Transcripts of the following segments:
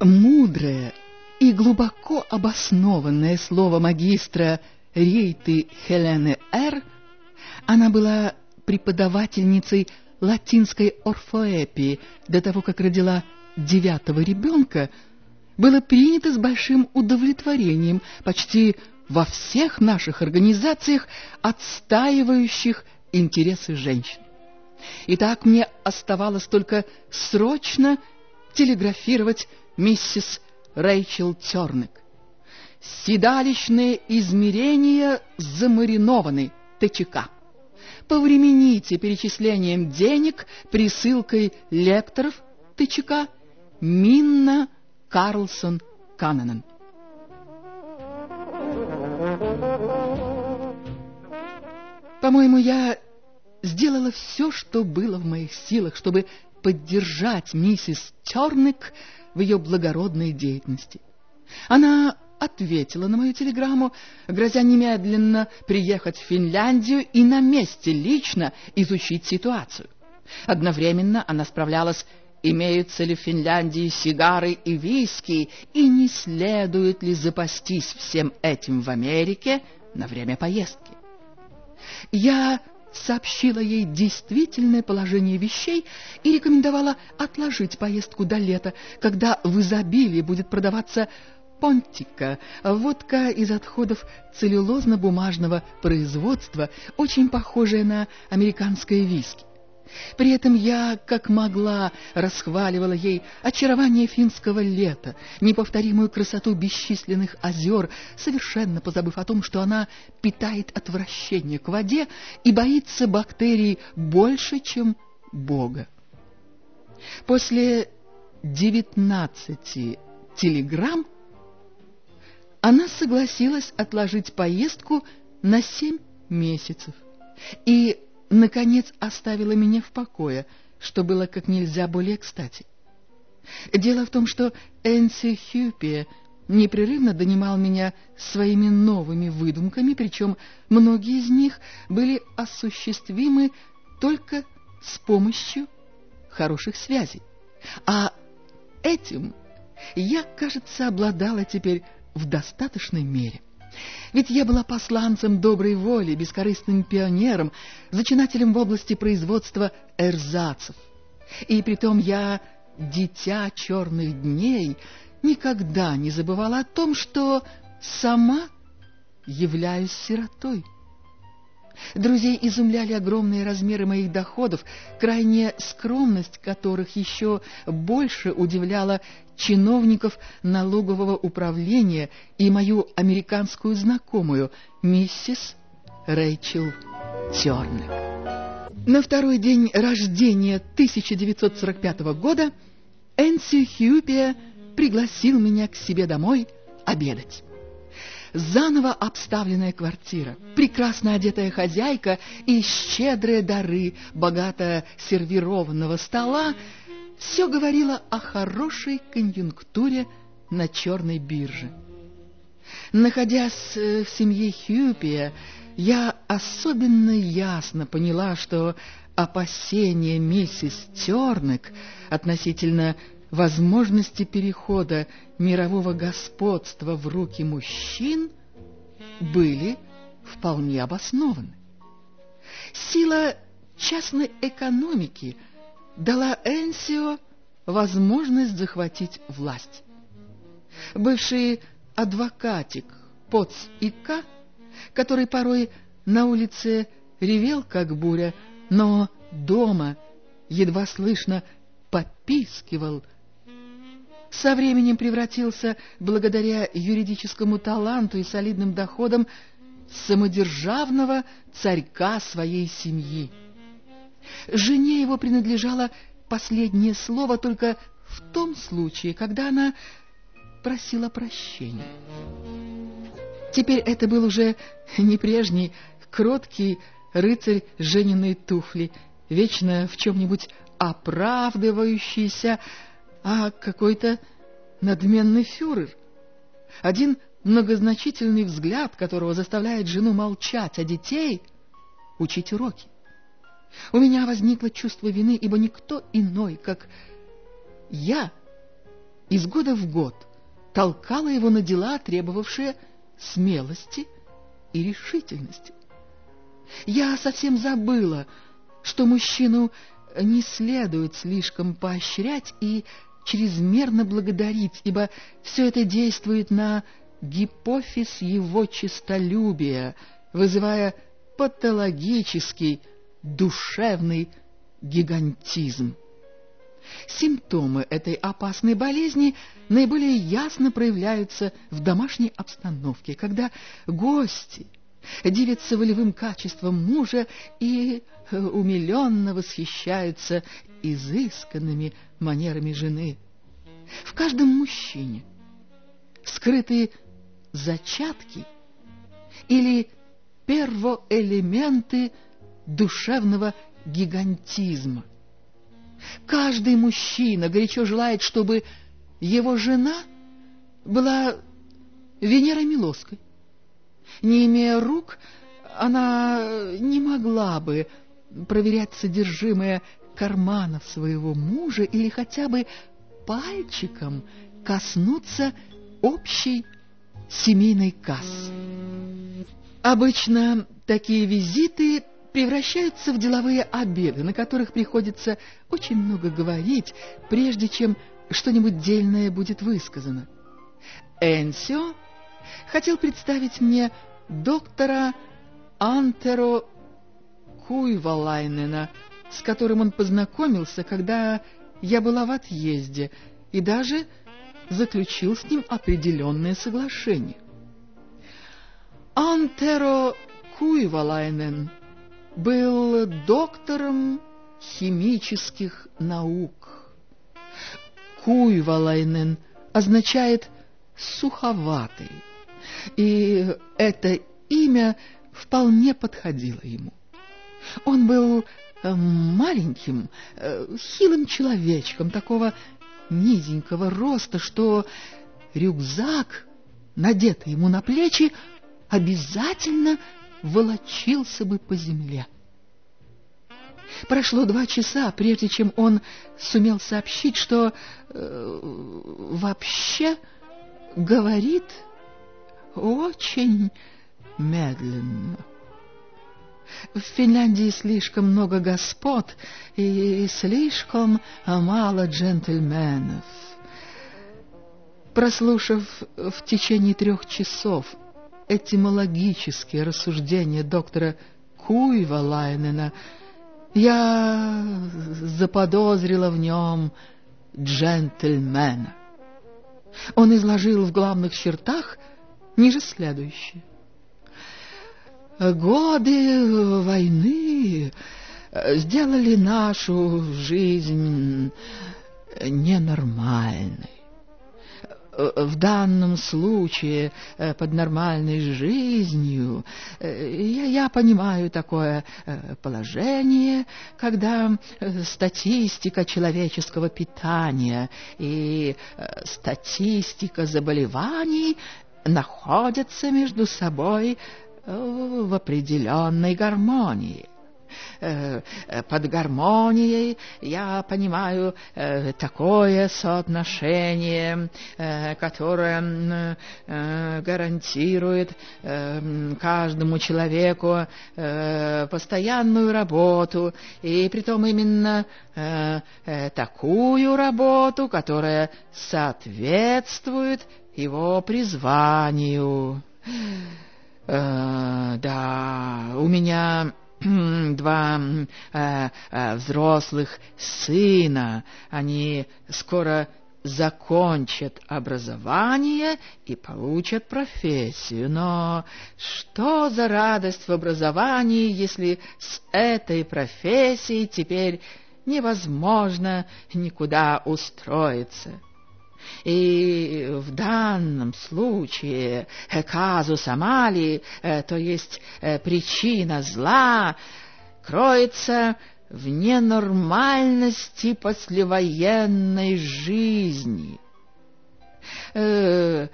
Мудрое и глубоко обоснованное слово магистра Рейты Хелены Р. Она была преподавательницей латинской орфоэпии до того, как родила девятого ребенка, было принято с большим удовлетворением почти во всех наших организациях, отстаивающих интересы женщин. Итак, мне оставалось только срочно телеграфировать миссис Рэйчел Тернек. Седалищные измерения замаринованы ТЧК. Повремените перечислением денег присылкой лекторов ТЧК Минна Карлсон Канненен. По-моему, я сделала все, что было в моих силах, чтобы поддержать миссис Терник в ее благородной деятельности. Она ответила на мою телеграмму, грозя немедленно приехать в Финляндию и на месте лично изучить ситуацию. Одновременно она справлялась, имеются ли в Финляндии сигары и виски, и не следует ли запастись всем этим в Америке на время поездки. Я сообщила ей действительное положение вещей и рекомендовала отложить поездку до лета, когда в изобилии будет продаваться понтика, водка из отходов целлюлозно-бумажного производства, очень похожая на американское виски. При этом я, как могла, расхваливала ей очарование финского лета, неповторимую красоту бесчисленных озер, совершенно позабыв о том, что она питает отвращение к воде и боится бактерий больше, чем Бога. После девятнадцати телеграмм она согласилась отложить поездку на семь месяцев и наконец оставила меня в покое, что было как нельзя более кстати. Дело в том, что Энси Хюпи непрерывно донимал меня своими новыми выдумками, причем многие из них были осуществимы только с помощью хороших связей. А этим я, кажется, обладала теперь в достаточной мере. Ведь я была посланцем доброй воли, бескорыстным пионером, зачинателем в области производства эрзацев. И притом я, дитя черных дней, никогда не забывала о том, что сама являюсь сиротой. Друзей изумляли огромные размеры моих доходов, крайняя скромность которых еще больше удивляла чиновников налогового управления и мою американскую знакомую, миссис Рэйчел Тернер. На второй день рождения 1945 года Энси Хьюпия пригласил меня к себе домой обедать заново обставленная квартира, прекрасно одетая хозяйка и щедрые дары богато сервированного стола. Все говорило о хорошей конъюнктуре на черной бирже. Находясь э, в семье Хьюпия, я особенно ясно поняла, что опасения миссис Тернек относительно возможности перехода мирового господства в руки мужчин были вполне обоснованы. Сила частной экономики дала Энсио возможность захватить власть. Бывший адвокатик Поц Ика, который порой на улице ревел, как буря, но дома едва слышно попискивал, со временем превратился, благодаря юридическому таланту и солидным доходам, самодержавного царька своей семьи. Жене его принадлежало последнее слово только в том случае, когда она просила прощения. Теперь это был уже не прежний, кроткий рыцарь Жениной туфли, вечно в чем-нибудь оправдывающийся, а какой-то надменный фюрер. Один многозначительный взгляд, которого заставляет жену молчать, а детей учить уроки. У меня возникло чувство вины, ибо никто иной, как я, из года в год толкала его на дела, требовавшие смелости и решительности. Я совсем забыла, что мужчину не следует слишком поощрять и чрезмерно благодарить, ибо все это действует на гипофиз его честолюбия, вызывая патологический душевный гигантизм. Симптомы этой опасной болезни наиболее ясно проявляются в домашней обстановке, когда гости дивятся волевым качеством мужа и э, умиленно восхищаются изысканными манерами жены. В каждом мужчине скрыты зачатки или первоэлементы душевного гигантизма. Каждый мужчина горячо желает, чтобы его жена была Венерой Милоской. Не имея рук, она не могла бы проверять содержимое карманов своего мужа или хотя бы пальчиком коснуться общей семейной кассы. Обычно такие визиты превращаются в деловые обеды, на которых приходится очень много говорить, прежде чем что-нибудь дельное будет высказано. Энсио хотел представить мне доктора Антеро Куйвалайнена, с которым он познакомился, когда я была в отъезде, и даже заключил с ним определенное соглашение. Антеро Куйвалайнен был доктором химических наук. Куйвалайнен означает «суховатый», и это имя вполне подходило ему. Он был э, маленьким, э, хилым человечком, такого низенького роста, что рюкзак, надетый ему на плечи, обязательно волочился бы по земле. Прошло два часа, прежде чем он сумел сообщить, что э, вообще говорит очень медленно. В Финляндии слишком много господ и слишком мало джентльменов. Прослушав в течение трех часов этимологические рассуждения доктора Куйвалайнена, я заподозрила в нем джентльмена. Он изложил в главных чертах ниже следующее. Годы войны сделали нашу жизнь ненормальной. Э, в данном случае э, под нормальной жизнью э, я понимаю такое положение, когда статистика человеческого питания и статистика заболеваний находятся между собой в определенной гармонии. Э, э, под гармонией я понимаю э, такое соотношение, которое гарантирует каждому человеку постоянную работу, и притом именно такую работу, которая соответствует его призванию. Да, у меня два э, э, взрослых сына. Они скоро закончат образование и получат профессию. Но что за радость в образовании, если с этой профессией теперь невозможно никуда устроиться? И в данном случае казус Амали, э, то есть э, причина зла, кроется в ненормальности послевоенной жизни. Э,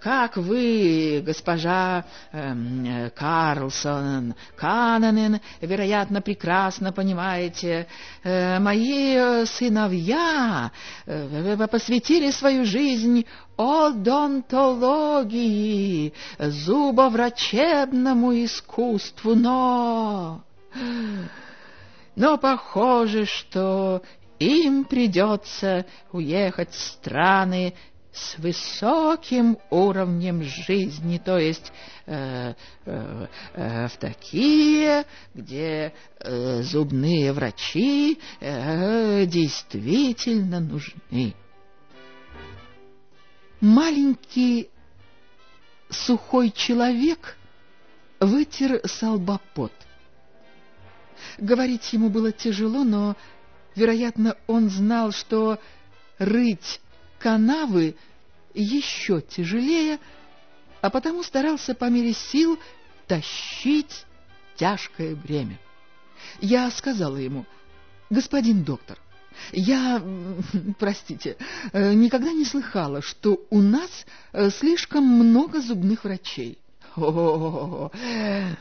как вы, госпожа э, Карлсон, Канонен, вероятно, прекрасно понимаете, э, мои сыновья э, посвятили свою жизнь одонтологии, зубоврачебному искусству, но... Но похоже, что им придется уехать в страны с высоким уровнем жизни, то есть э, э, э, в такие, где э, зубные врачи э, действительно нужны. Маленький сухой человек вытер салбопот. Говорить ему было тяжело, но, вероятно, он знал, что рыть канавы еще тяжелее, а потому старался по мере сил тащить тяжкое бремя. Я сказала ему, господин доктор, я, простите, э, никогда не слыхала, что у нас э, слишком много зубных врачей. О, -о, -о, -о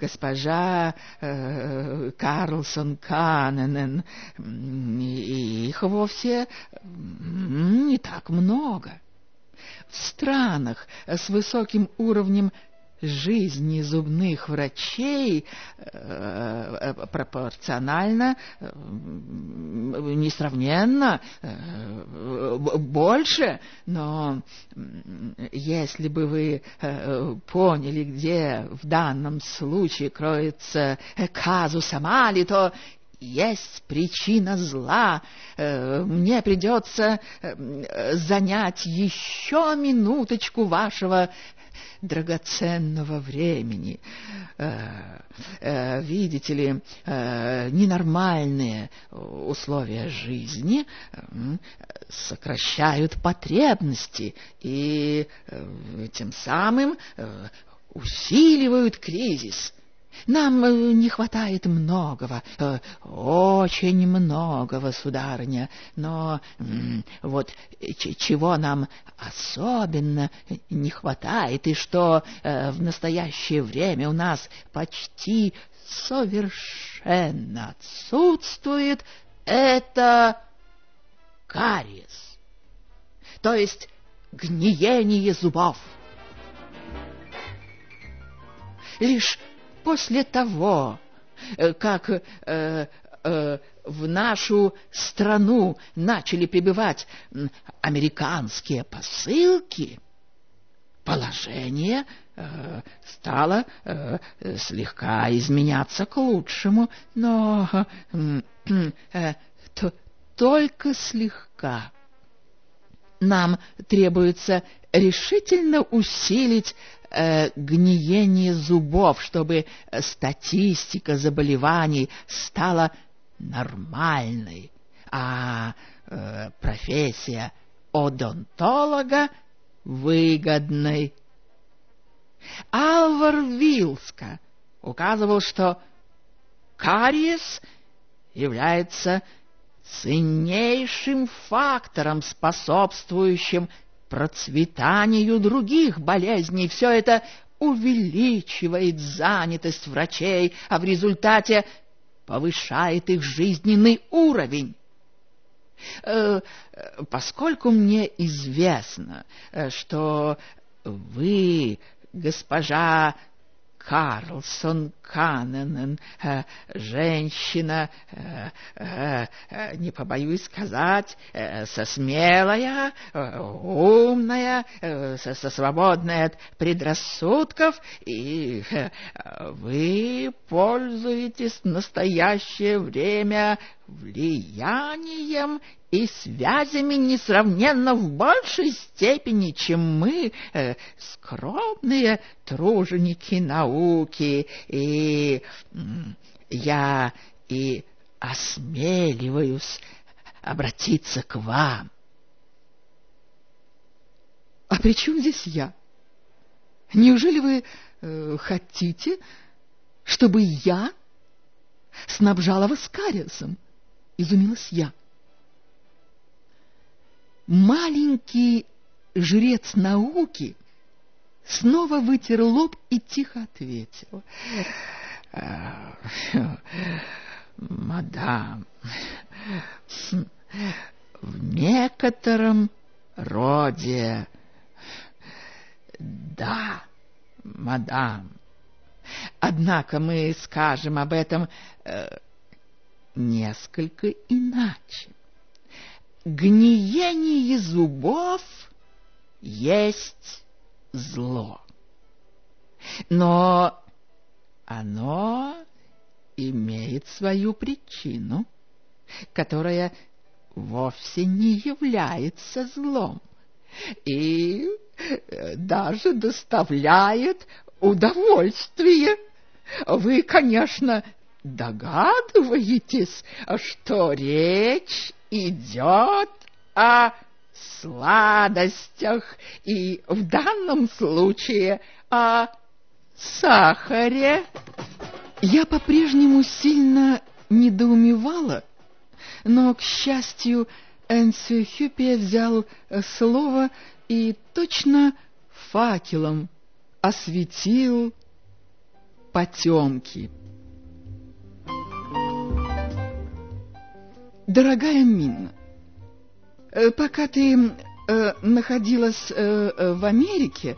госпожа э, Карлсон Каненен, их вовсе не так много. В странах с высоким уровнем жизни зубных врачей э, э, пропорционально, э, несравненно больше, но если бы вы поняли, где в данном случае кроется казус Амали, то есть причина зла. Мне придется занять еще минуточку вашего драгоценного времени. Э, э, видите ли, э, ненормальные условия жизни сокращают потребности и тем самым усиливают кризис. Нам э, не хватает многого, э, очень многого, сударыня, но вот чего нам особенно не хватает, и что э, в настоящее время у нас почти совершенно отсутствует, это кариес, то есть гниение зубов. Лишь после того, э, как э, э, в нашу страну начали прибывать американские посылки, положение э, стало э, слегка изменяться к лучшему, но э, то, только слегка. Нам требуется решительно усилить э, гниение зубов, чтобы статистика заболеваний стала нормальной, а э, профессия одонтолога выгодной. Алвар Вилска указывал, что кариес является ценнейшим фактором, способствующим процветанию других болезней. Все это увеличивает занятость врачей, а в результате повышает их жизненный уровень. Э, поскольку мне известно, э, что вы, госпожа Карлсон Каннен, э, женщина, э, э, не побоюсь сказать, со смелая, умная, со, со свободной от предрассудков, и вы пользуетесь в настоящее время влиянием и связями несравненно в большей степени, чем мы, э, скромные труженики науки, и я и осмеливаюсь обратиться к вам. А при чем здесь я? Неужели вы э, хотите, чтобы я снабжала вас кариесом? Изумилась я. Маленький жрец науки снова вытер лоб и тихо ответил. «Мадам, в некотором роде да, мадам. Однако мы скажем об этом э, несколько иначе. Гниение зубов есть зло. Но оно имеет свою причину, которая вовсе не является злом и э, даже доставляет удовольствие. Вы, конечно, догадываетесь, что речь идет о сладостях и в данном случае о сахаре. Я по-прежнему сильно недоумевала, но, к счастью, Энсюхюпия взял слово и точно факелом осветил потемки. Дорогая Минна, э, пока ты э, находилась э, в Америке,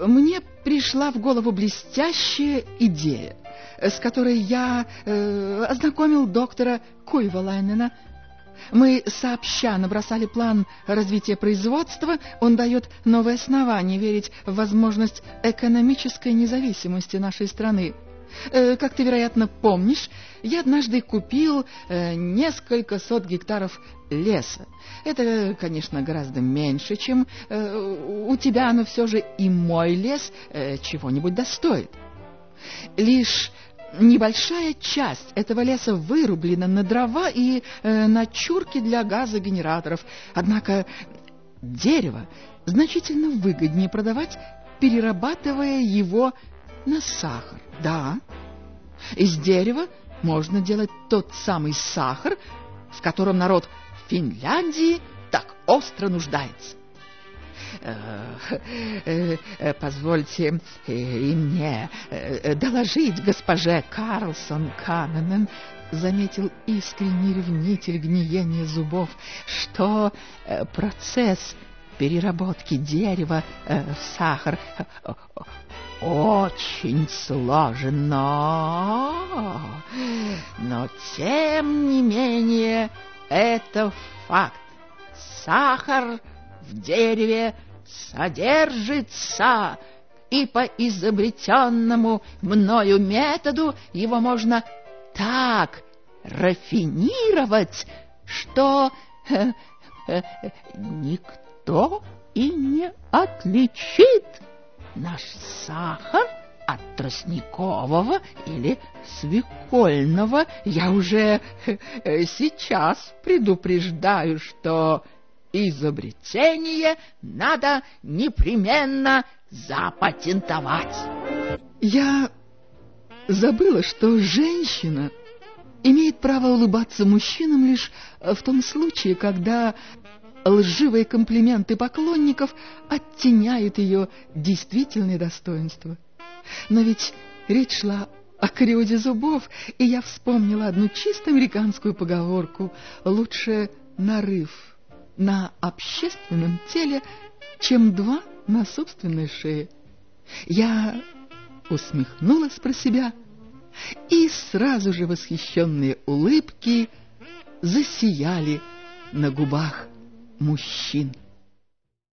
мне пришла в голову блестящая идея, с которой я ознакомил доктора Куйвалайнена, мы сообща набросали план развития производства. Он дает новое основание верить в возможность экономической независимости нашей страны. Э, как ты, вероятно, помнишь, я однажды купил э, несколько сот гектаров леса. Это, конечно, гораздо меньше, чем э, у тебя, но все же и мой лес чего-нибудь достоит. Лишь Небольшая часть этого леса вырублена на дрова и э, на чурки для газогенераторов. Однако дерево значительно выгоднее продавать, перерабатывая его на сахар. Да, из дерева можно делать тот самый сахар, в котором народ Финляндии так остро нуждается. Э, э, позвольте э, и мне доложить госпоже Карлсон Каменен, заметил искренний ревнитель гниения зубов, что процесс переработки дерева в сахар очень сложен, но... тем не менее это факт. Сахар в дереве содержится, и по изобретенному мною методу его можно так рафинировать, что э, никто и не отличит наш сахар от тростникового или свекольного. Я уже э, сейчас предупреждаю, что изобретение надо непременно запатентовать. Я забыла, что женщина имеет право улыбаться мужчинам лишь в том случае, когда лживые комплименты поклонников оттеняют ее действительные достоинства. Но ведь речь шла о криоде зубов, и я вспомнила одну чисто американскую поговорку «Лучше нарыв на общественном теле, чем два на собственной шее. Я усмехнулась про себя, и сразу же восхищенные улыбки засияли на губах мужчин.